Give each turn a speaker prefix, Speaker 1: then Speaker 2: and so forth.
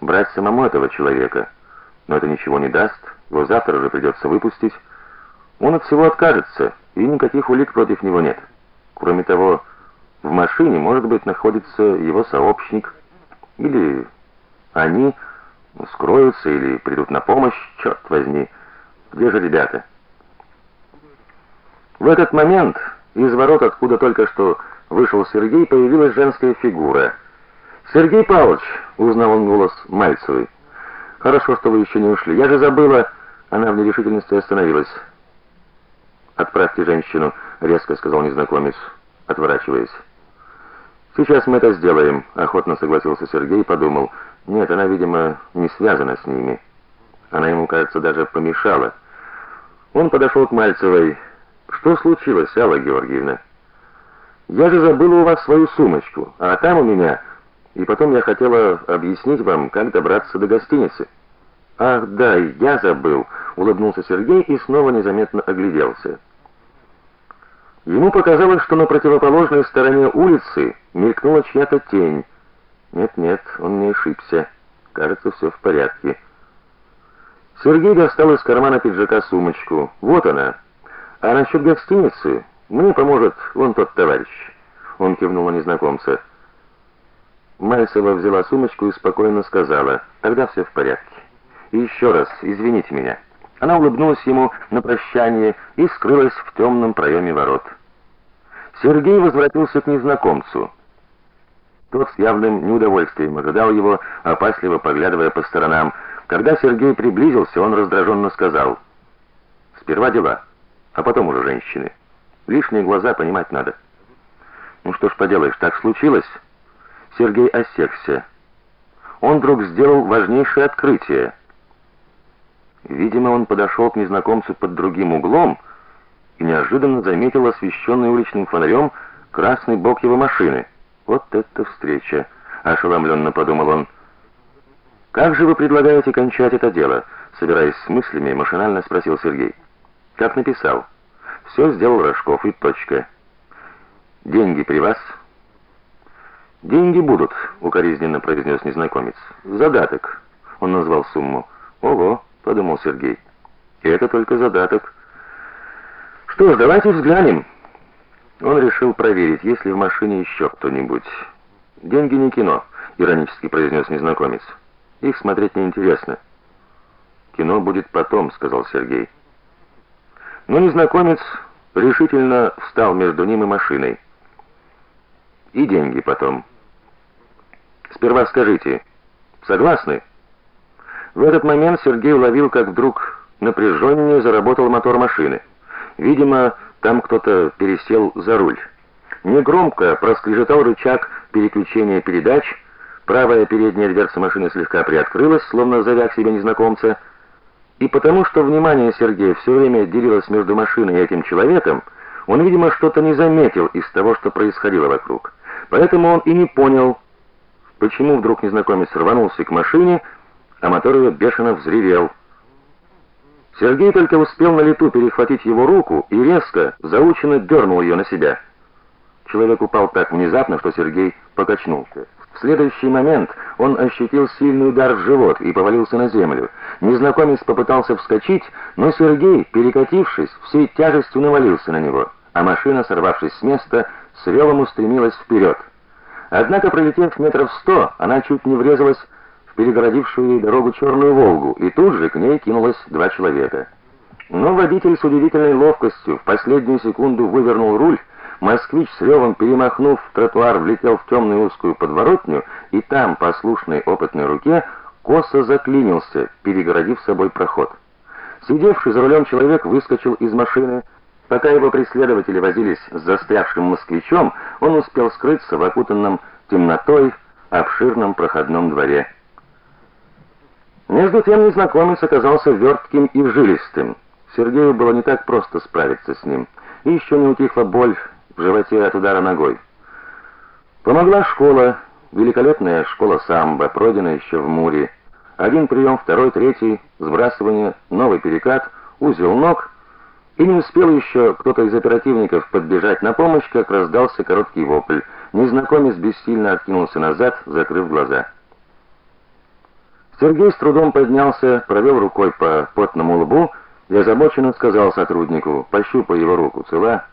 Speaker 1: брать самому этого человека. Но это ничего не даст. Его завтра же придется выпустить. Он от всего откажется, и никаких улик против него нет. Кроме того, в машине, может быть, находится его сообщник или они скроются или придут на помощь, черт возьми. Где же ребята? В этот момент из ворот, откуда только что вышел Сергей, появилась женская фигура. Сергей Павлович, узнал он голос Мальцевой. Хорошо, что вы еще не ушли. Я же забыла, она в нерешительности остановилась. Отправьте женщину, резко сказал незнакомец, отворачиваясь. Сейчас мы это сделаем, охотно согласился Сергей и подумал: нет, она, видимо, не связана с ними. Она ему, кажется, даже помешала. Он подошел к Мальцевой. Что случилось, Алла Георгиевна? Я же забыла у вас свою сумочку, а там у меня и потом я хотела объяснить вам, как добраться до гостиницы. Ах, да, я забыл, улыбнулся Сергей и снова незаметно огляделся. Ему показалось, что на противоположной стороне улицы мелькнула чья-то тень. Нет, нет, он не ошибся. Кажется, все в порядке. Сергей достал из кармана пиджака сумочку. Вот она. А насчет гостиницы мне поможет вон тот товарищ. Он кивнул на незнакомца. Мальцева взяла сумочку и спокойно сказала: "Тогда все в порядке. И еще раз извините меня". Она улыбнулась ему на прощание и скрылась в темном проеме ворот. Сергей возвратился к незнакомцу. Тот с явным неудовольствием ожидал его, опасливо поглядывая по сторонам. Когда Сергей приблизился, он раздраженно сказал: "Сперва дела, а потом уже женщины. Лишние глаза понимать надо". Ну что ж поделаешь, так случилось. Сергей осекся. Он вдруг сделал важнейшее открытие. Видимо, он подошел к незнакомцу под другим углом и неожиданно заметил освещенный уличным фонарем красный бок его машины. Вот это встреча, ошеломленно подумал он. Как же вы предлагаете кончать это дело? собираясь с мыслями, машинально спросил Сергей. Как написал. Все сделал Рожков и точка. Деньги при вас? Деньги будут, укоризненно произнес незнакомец. Задаток. Он назвал сумму. Ого, подумал Сергей. И это только задаток. Что ж, давайте взглянем. Он решил проверить, есть ли в машине еще кто-нибудь. Деньги не кино, иронически произнес незнакомец. Их смотреть неинтересно. Кино будет потом, сказал Сергей. Но незнакомец решительно встал между ним и машиной и деньги потом. Сперва скажите, согласны? В этот момент Сергей уловил, как вдруг напряженнее заработал мотор машины. Видимо, там кто-то пересел за руль. Негромко проскрежетал рычаг переключения передач. Правая передняя дверца машины слегка приоткрылась, словно зовя к себе незнакомца. И потому что внимание Сергея все время делилось между машиной и этим человеком, он, видимо, что-то не заметил из того, что происходило вокруг. Поэтому он и не понял, почему вдруг незнакомец рванулся к машине, а мотор его бешено взревел. Сергей только успел на лету перехватить его руку и резко, заученно дернул ее на себя. Человек упал так внезапно, что Сергей покачнулся. В следующий момент он ощутил сильный удар в живот и повалился на землю. Незнакомец попытался вскочить, но Сергей, перекатившись, всей тяжестью навалился на него, а машина, сорвавшись с места, с ревом устремилась вперед. Однако, пролетев метров сто, она чуть не врезалась в перегородившую ей дорогу черную Волгу, и тут же к ней кинулось два человека. Но водитель с удивительной ловкостью в последнюю секунду вывернул руль, москвич с ревом перемахнув тротуар, влетел в темную узкую подворотню, и там, послушной опытной руке, косо заклинился, перегородив собой проход. Сидевший за рулем человек выскочил из машины, Пока его преследователи возились с застрявшим москвичом, он успел скрыться в окутанном темнотой обширном проходном дворе. Между тем незнакомец оказался вертким и жилистым. Сергею было не так просто справиться с ним. И еще не утихла боль в животе от удара ногой. Помогла школа, великолепная школа самбо, пройденная еще в Муре. Один прием, второй, третий, сбрасывание, новый перекат, узел ног и не успел еще кто-то из оперативников подбежать на помощь, как раздался короткий вопль. Незнакомец бессильно откинулся назад, закрыв глаза. Сергей с трудом поднялся, провел рукой по потному лбу и озабоченно сказал сотруднику: "Пощупай его руку, цела?"